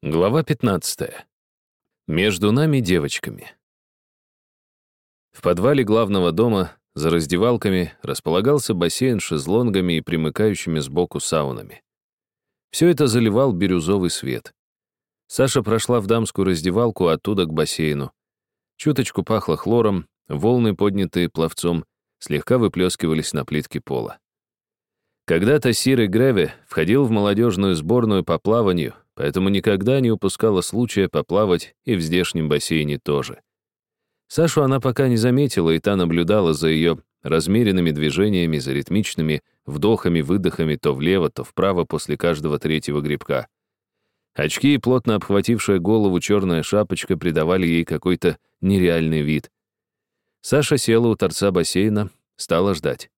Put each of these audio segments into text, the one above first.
Глава 15. Между нами девочками. В подвале главного дома за раздевалками располагался бассейн с шезлонгами и примыкающими сбоку саунами. Все это заливал бирюзовый свет. Саша прошла в дамскую раздевалку оттуда к бассейну. Чуточку пахло хлором, волны, поднятые пловцом, слегка выплескивались на плитке пола. Когда-то Сирый Греве входил в молодежную сборную по плаванию, поэтому никогда не упускала случая поплавать и в здешнем бассейне тоже. Сашу она пока не заметила, и та наблюдала за ее размеренными движениями, за ритмичными вдохами-выдохами то влево, то вправо после каждого третьего грибка. Очки и плотно обхватившая голову черная шапочка придавали ей какой-то нереальный вид. Саша села у торца бассейна, стала ждать.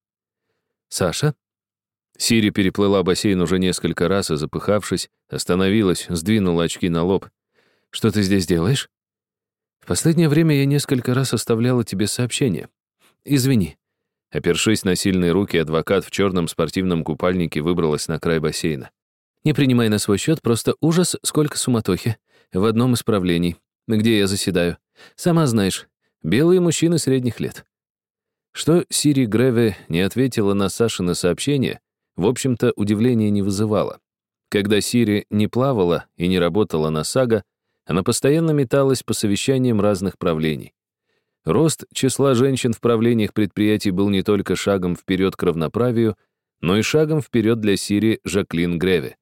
«Саша?» Сири переплыла бассейн уже несколько раз и, запыхавшись, остановилась, сдвинула очки на лоб. «Что ты здесь делаешь?» «В последнее время я несколько раз оставляла тебе сообщение. Извини». Опершись на сильные руки, адвокат в черном спортивном купальнике выбралась на край бассейна. «Не принимай на свой счет, просто ужас, сколько суматохи. В одном из правлений, где я заседаю. Сама знаешь, белые мужчины средних лет». Что Сири Греве не ответила на Сашины сообщение, в общем-то, удивления не вызывало. Когда Сири не плавала и не работала на САГА, она постоянно металась по совещаниям разных правлений. Рост числа женщин в правлениях предприятий был не только шагом вперед к равноправию, но и шагом вперед для Сири Жаклин Греве.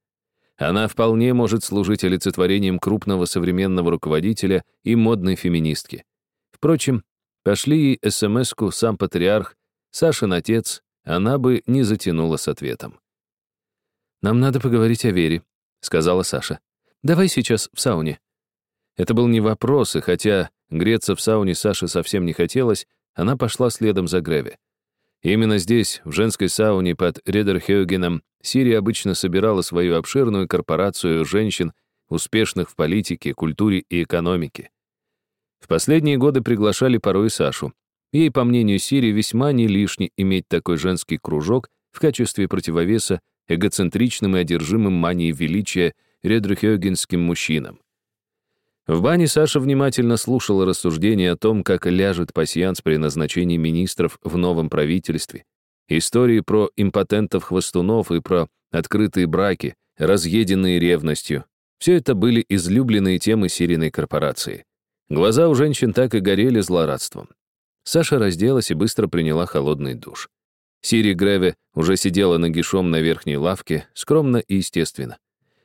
Она вполне может служить олицетворением крупного современного руководителя и модной феминистки. Впрочем, пошли ей СМС-ку сам патриарх, Сашин отец, она бы не затянула с ответом. «Нам надо поговорить о Вере», — сказала Саша. «Давай сейчас в сауне». Это был не вопрос, и хотя греться в сауне Саше совсем не хотелось, она пошла следом за Греве. Именно здесь, в женской сауне под Редерхёгеном, Сирия обычно собирала свою обширную корпорацию женщин, успешных в политике, культуре и экономике. В последние годы приглашали порой Сашу, Ей, по мнению Сири, весьма не лишне иметь такой женский кружок в качестве противовеса эгоцентричным и одержимым манией величия редрухёгенским мужчинам. В бане Саша внимательно слушала рассуждения о том, как ляжет пасьянс при назначении министров в новом правительстве, истории про импотентов-хвостунов и про открытые браки, разъеденные ревностью. Все это были излюбленные темы Сириной корпорации. Глаза у женщин так и горели злорадством. Саша разделась и быстро приняла холодный душ. Сири Греве уже сидела нагишом на верхней лавке, скромно и естественно.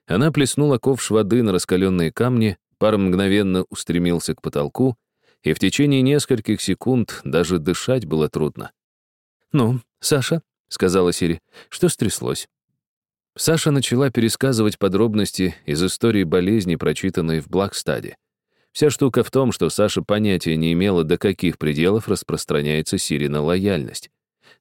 Она плеснула ковш воды на раскаленные камни, пар мгновенно устремился к потолку, и в течение нескольких секунд даже дышать было трудно. «Ну, Саша», — сказала Сири, — «что стряслось?» Саша начала пересказывать подробности из истории болезни, прочитанной в Блакстаде. Вся штука в том, что Саша понятия не имела, до каких пределов распространяется Сирина лояльность.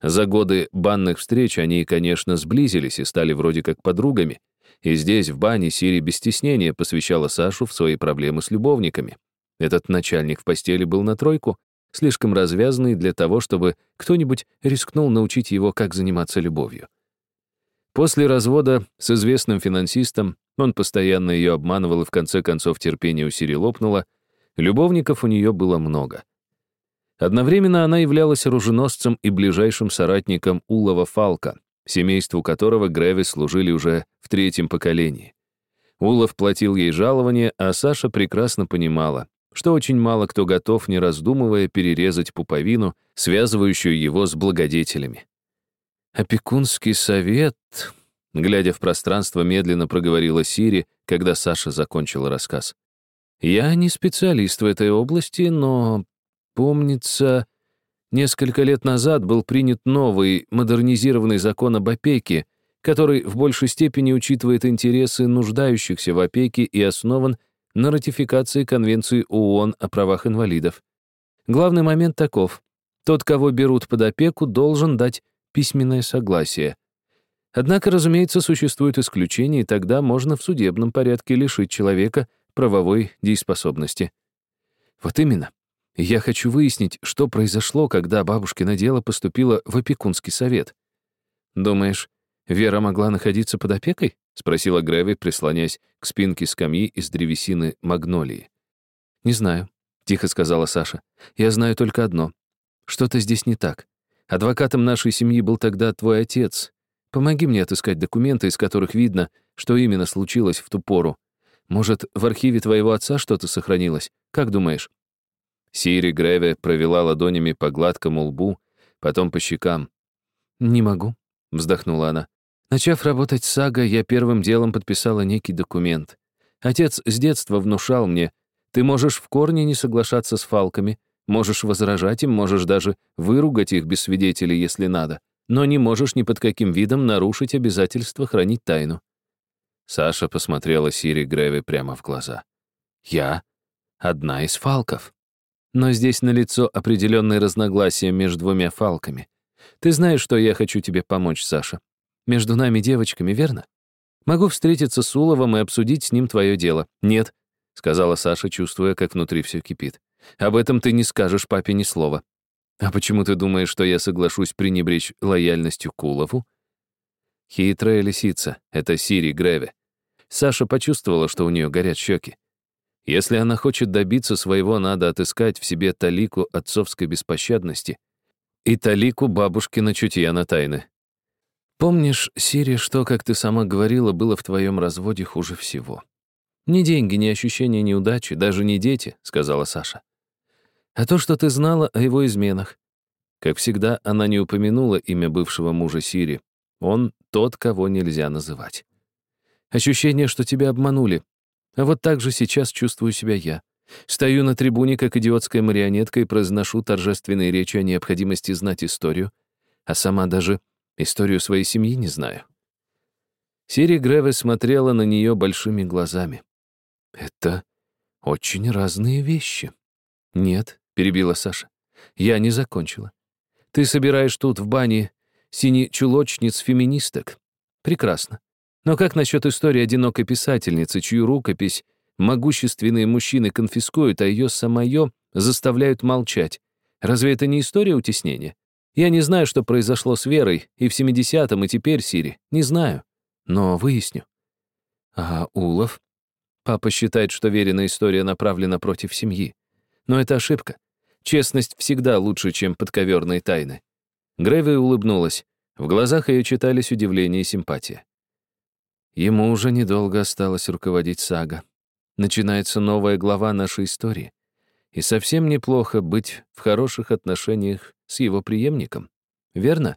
За годы банных встреч они, конечно, сблизились и стали вроде как подругами. И здесь, в бане, Сири без стеснения посвящала Сашу в свои проблемы с любовниками. Этот начальник в постели был на тройку, слишком развязанный для того, чтобы кто-нибудь рискнул научить его, как заниматься любовью. После развода с известным финансистом он постоянно ее обманывал, и в конце концов терпение у Сири лопнуло. Любовников у нее было много. Одновременно она являлась оруженосцем и ближайшим соратником Улова Фалка, семейству которого Грэви служили уже в третьем поколении. Улов платил ей жалование, а Саша прекрасно понимала, что очень мало кто готов, не раздумывая, перерезать пуповину, связывающую его с благодетелями. «Опекунский совет», Глядя в пространство, медленно проговорила Сири, когда Саша закончила рассказ. «Я не специалист в этой области, но, помнится, несколько лет назад был принят новый, модернизированный закон об опеке, который в большей степени учитывает интересы нуждающихся в опеке и основан на ратификации Конвенции ООН о правах инвалидов. Главный момент таков. Тот, кого берут под опеку, должен дать письменное согласие. Однако, разумеется, существуют исключения, и тогда можно в судебном порядке лишить человека правовой дееспособности. Вот именно. Я хочу выяснить, что произошло, когда бабушкино дело поступило в опекунский совет. Думаешь, Вера могла находиться под опекой? Спросила Грэви, прислонясь к спинке скамьи из древесины магнолии. «Не знаю», — тихо сказала Саша. «Я знаю только одно. Что-то здесь не так. Адвокатом нашей семьи был тогда твой отец. Помоги мне отыскать документы, из которых видно, что именно случилось в ту пору. Может, в архиве твоего отца что-то сохранилось? Как думаешь?» Сири Греве провела ладонями по гладкому лбу, потом по щекам. «Не могу», — вздохнула она. Начав работать с Сага, я первым делом подписала некий документ. Отец с детства внушал мне, ты можешь в корне не соглашаться с фалками, можешь возражать им, можешь даже выругать их без свидетелей, если надо, но не можешь ни под каким видом нарушить обязательство хранить тайну. Саша посмотрела Сири Греви прямо в глаза. «Я одна из фалков. Но здесь налицо определенные разногласия между двумя фалками. Ты знаешь, что я хочу тебе помочь, Саша. Между нами девочками, верно? Могу встретиться с Уловом и обсудить с ним твое дело. Нет, — сказала Саша, чувствуя, как внутри все кипит. «Об этом ты не скажешь папе ни слова. А почему ты думаешь, что я соглашусь пренебречь лояльностью к Улову?» Хитрая лисица — это Сири Греве. Саша почувствовала, что у нее горят щеки. Если она хочет добиться своего, надо отыскать в себе талику отцовской беспощадности и талику бабушкина чутья на тайны. Помнишь, Сири, что, как ты сама говорила, было в твоем разводе хуже всего? «Ни деньги, ни ощущение неудачи, даже не дети», — сказала Саша. «А то, что ты знала о его изменах». Как всегда, она не упомянула имя бывшего мужа Сири. Он тот, кого нельзя называть. Ощущение, что тебя обманули. А вот так же сейчас чувствую себя я. Стою на трибуне, как идиотская марионетка, и произношу торжественные речи о необходимости знать историю, а сама даже историю своей семьи не знаю. Сири Греве смотрела на нее большими глазами. «Это очень разные вещи». «Нет», — перебила Саша, — «я не закончила. Ты собираешь тут в бане сине-чулочниц-феминисток. Прекрасно. Но как насчет истории одинокой писательницы, чью рукопись могущественные мужчины конфискуют, а ее самое заставляют молчать? Разве это не история утеснения? Я не знаю, что произошло с Верой и в 70-м, и теперь, Сири. Не знаю. Но выясню. А Улов? Папа считает, что веренная история направлена против семьи. Но это ошибка. Честность всегда лучше, чем подковерные тайны. Грэви улыбнулась. В глазах ее читались удивление и симпатия. Ему уже недолго осталось руководить сага. Начинается новая глава нашей истории. И совсем неплохо быть в хороших отношениях с его преемником. Верно?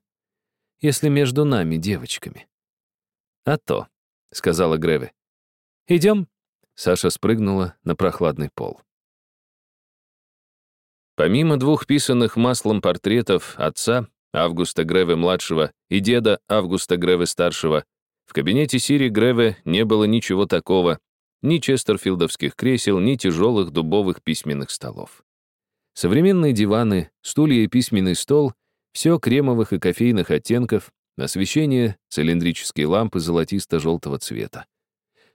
Если между нами, девочками. «А то», — сказала Греви. «Идем?» Саша спрыгнула на прохладный пол. Помимо двух писанных маслом портретов отца, Августа Греве-младшего, и деда Августа Греве-старшего, в кабинете Сири Греве не было ничего такого, ни честерфилдовских кресел, ни тяжелых дубовых письменных столов. Современные диваны, стулья и письменный стол — все кремовых и кофейных оттенков, освещение — цилиндрические лампы золотисто-желтого цвета.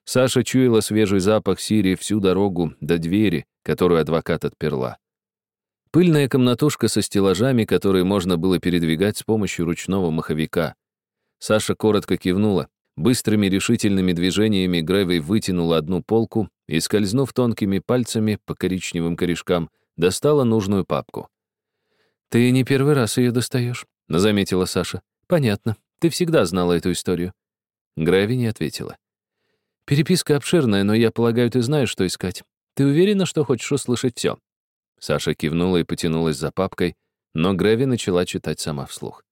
Саша чуяла свежий запах Сири всю дорогу до двери, которую адвокат отперла. Пыльная комнатушка со стеллажами, которые можно было передвигать с помощью ручного маховика. Саша коротко кивнула. Быстрыми решительными движениями Гревей вытянула одну полку и, скользнув тонкими пальцами по коричневым корешкам, достала нужную папку. «Ты не первый раз ее достаешь», — заметила Саша. «Понятно. Ты всегда знала эту историю». Греви не ответила. Переписка обширная, но я полагаю, ты знаешь, что искать. Ты уверена, что хочешь услышать все? Саша кивнула и потянулась за папкой, но Греви начала читать сама вслух.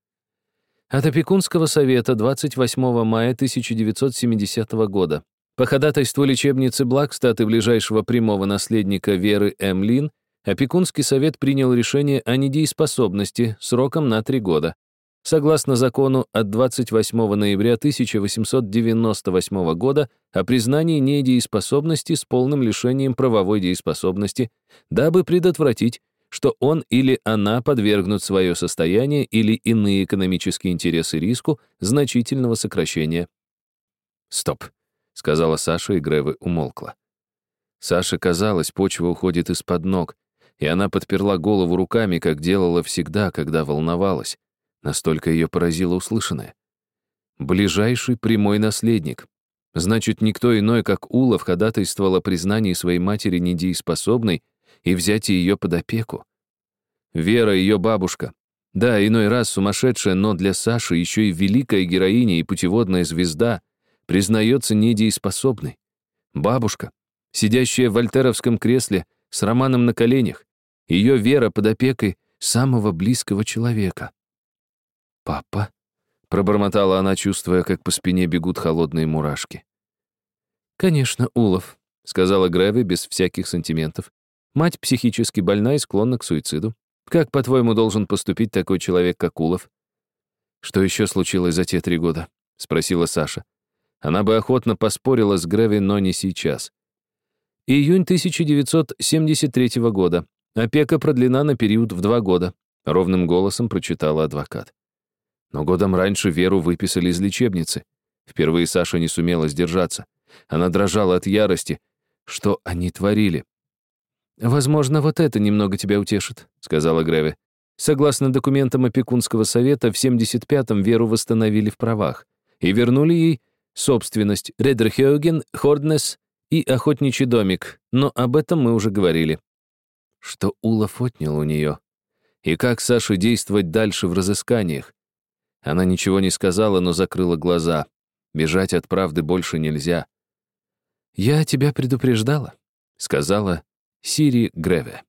От опекунского совета 28 мая 1970 года по ходатайству лечебницы Блакстат и ближайшего прямого наследника Веры М. Лин опекунский совет принял решение о недееспособности сроком на три года. Согласно закону от 28 ноября 1898 года о признании недееспособности с полным лишением правовой дееспособности, дабы предотвратить, что он или она подвергнут свое состояние или иные экономические интересы риску значительного сокращения. «Стоп», — сказала Саша, и Гревы умолкла. Саше казалось, почва уходит из-под ног, и она подперла голову руками, как делала всегда, когда волновалась. Настолько ее поразило услышанное. Ближайший прямой наследник. Значит, никто иной, как Улов, ходатайствовал о признании своей матери недееспособной и взятии ее под опеку. Вера, ее бабушка. Да, иной раз сумасшедшая, но для Саши еще и великая героиня и путеводная звезда признается недееспособной. Бабушка, сидящая в вольтеровском кресле с романом на коленях. Ее вера под опекой самого близкого человека. «Папа?» — пробормотала она, чувствуя, как по спине бегут холодные мурашки. «Конечно, Улов», — сказала Греви без всяких сантиментов. «Мать психически больна и склонна к суициду. Как, по-твоему, должен поступить такой человек, как Улов?» «Что еще случилось за те три года?» — спросила Саша. Она бы охотно поспорила с Греви, но не сейчас. Июнь 1973 года. Опека продлена на период в два года, ровным голосом прочитала адвокат. Но годом раньше Веру выписали из лечебницы. Впервые Саша не сумела сдержаться. Она дрожала от ярости. Что они творили? «Возможно, вот это немного тебя утешит», — сказала Греве. Согласно документам опекунского совета, в 75-м Веру восстановили в правах и вернули ей собственность Редерхёген, Хорднес и охотничий домик, но об этом мы уже говорили. Что Улов отнял у нее? И как Саше действовать дальше в разысканиях? Она ничего не сказала, но закрыла глаза. Бежать от правды больше нельзя. «Я тебя предупреждала», — сказала Сири Греве.